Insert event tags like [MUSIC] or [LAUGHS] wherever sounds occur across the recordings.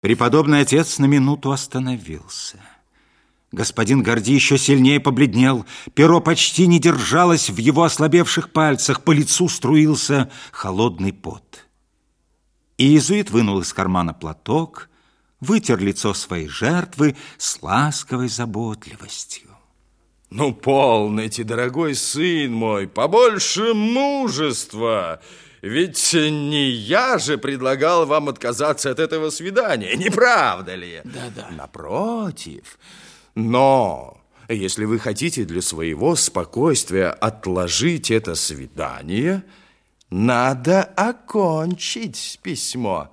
Преподобный отец на минуту остановился. Господин Горди еще сильнее побледнел. Перо почти не держалось в его ослабевших пальцах. По лицу струился холодный пот. Иезуит вынул из кармана платок, вытер лицо своей жертвы с ласковой заботливостью. Ну, полните, дорогой сын мой, побольше мужества. Ведь не я же предлагал вам отказаться от этого свидания, не правда ли? Да-да. Напротив. Но если вы хотите для своего спокойствия отложить это свидание, надо окончить письмо.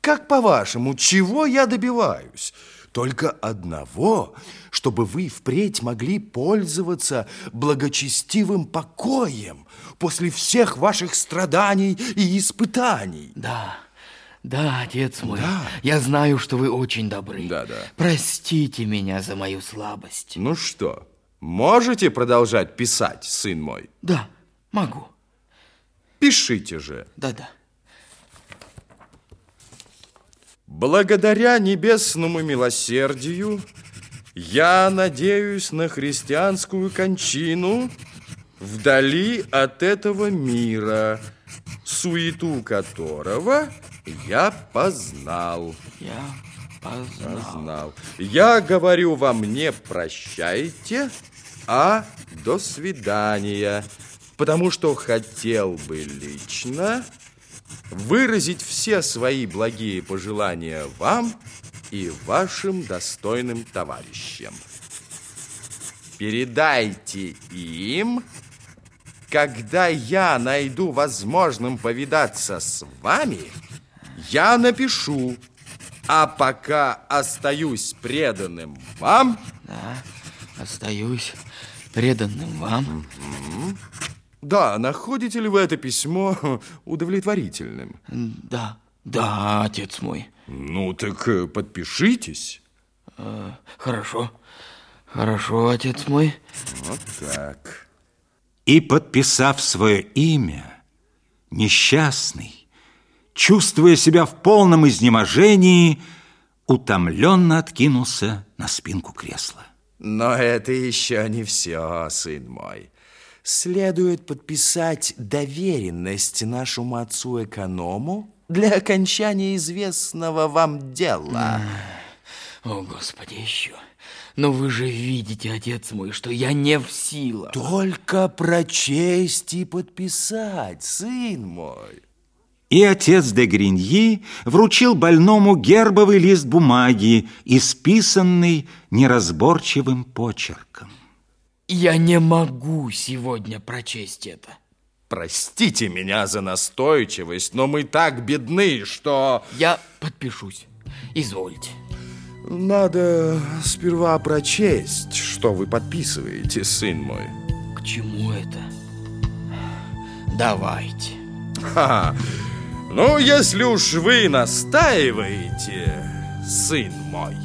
Как по-вашему, чего я добиваюсь? Только одного, чтобы вы впредь могли пользоваться благочестивым покоем после всех ваших страданий и испытаний. Да, да, отец мой, Да. я знаю, что вы очень добры. Да, да. Простите меня за мою слабость. Ну что, можете продолжать писать, сын мой? Да, могу. Пишите же. Да-да. Благодаря небесному милосердию я надеюсь на христианскую кончину вдали от этого мира, суету которого я познал. Я познал. Познал. Я говорю вам не прощайте, а до свидания, потому что хотел бы лично выразить все свои благие пожелания вам и вашим достойным товарищам. Передайте им, когда я найду возможным повидаться с вами, я напишу, а пока остаюсь преданным вам, Да, остаюсь преданным вам. Да, находите ли вы это письмо [LAUGHS] удовлетворительным? Да, да, отец мой. Ну, так э, подпишитесь. Э, Хорошо, хорошо, отец мой. Вот так. И, подписав свое имя, несчастный, чувствуя себя в полном изнеможении, утомленно откинулся на спинку кресла. Но это еще не все, сын мой. Следует подписать доверенность нашему отцу-эконому для окончания известного вам дела. О, Господи, еще. Но вы же видите, отец мой, что я не в силах. Только прочесть и подписать, сын мой. И отец де Гриньи вручил больному гербовый лист бумаги, исписанный неразборчивым почерком. Я не могу сегодня прочесть это. Простите меня за настойчивость, но мы так бедны, что... Я подпишусь. Извольте. Надо сперва прочесть, что вы подписываете, сын мой. К чему это? Давайте. Ха, ну, если уж вы настаиваете, сын мой.